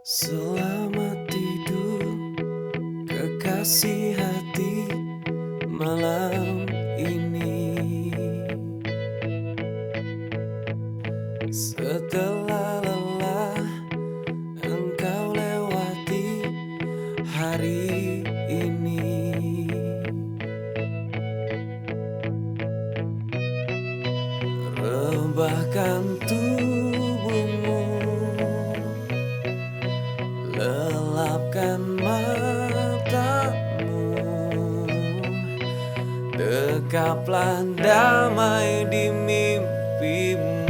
Selamat tidur kekasih hati malam ini. Setelah lelah engkau lewati hari ini. Rebahkan tubuh Tangkaplah damai di mimpimu.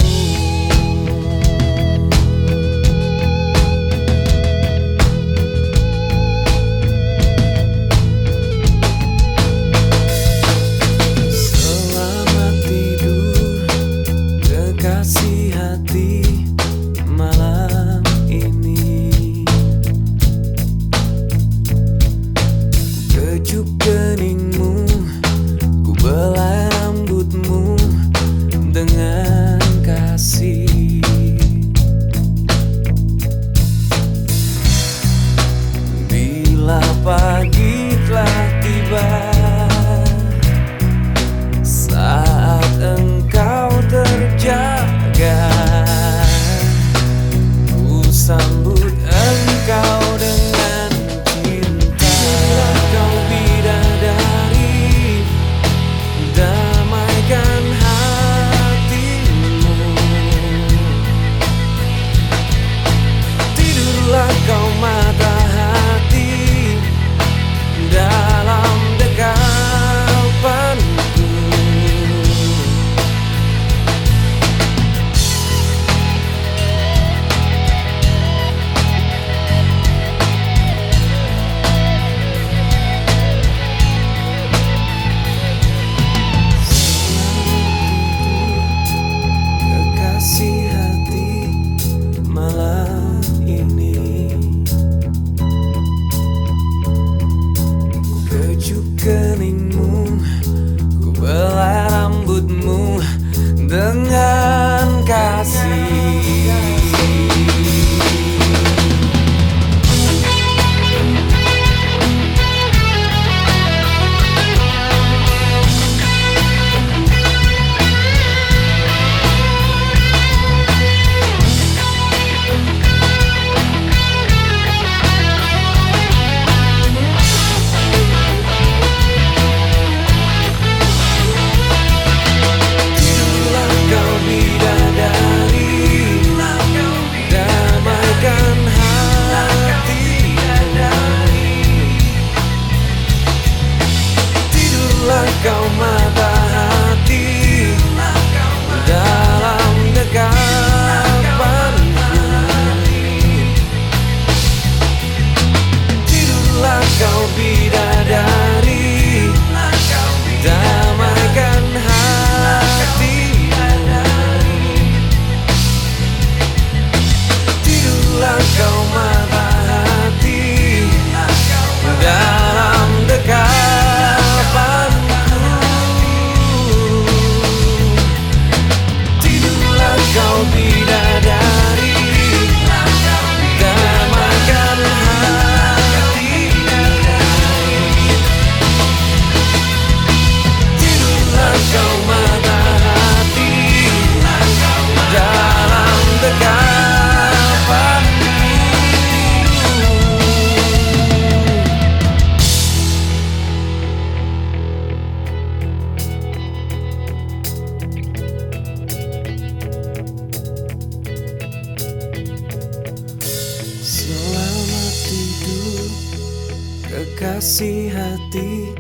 kasih hati.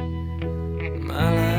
Malah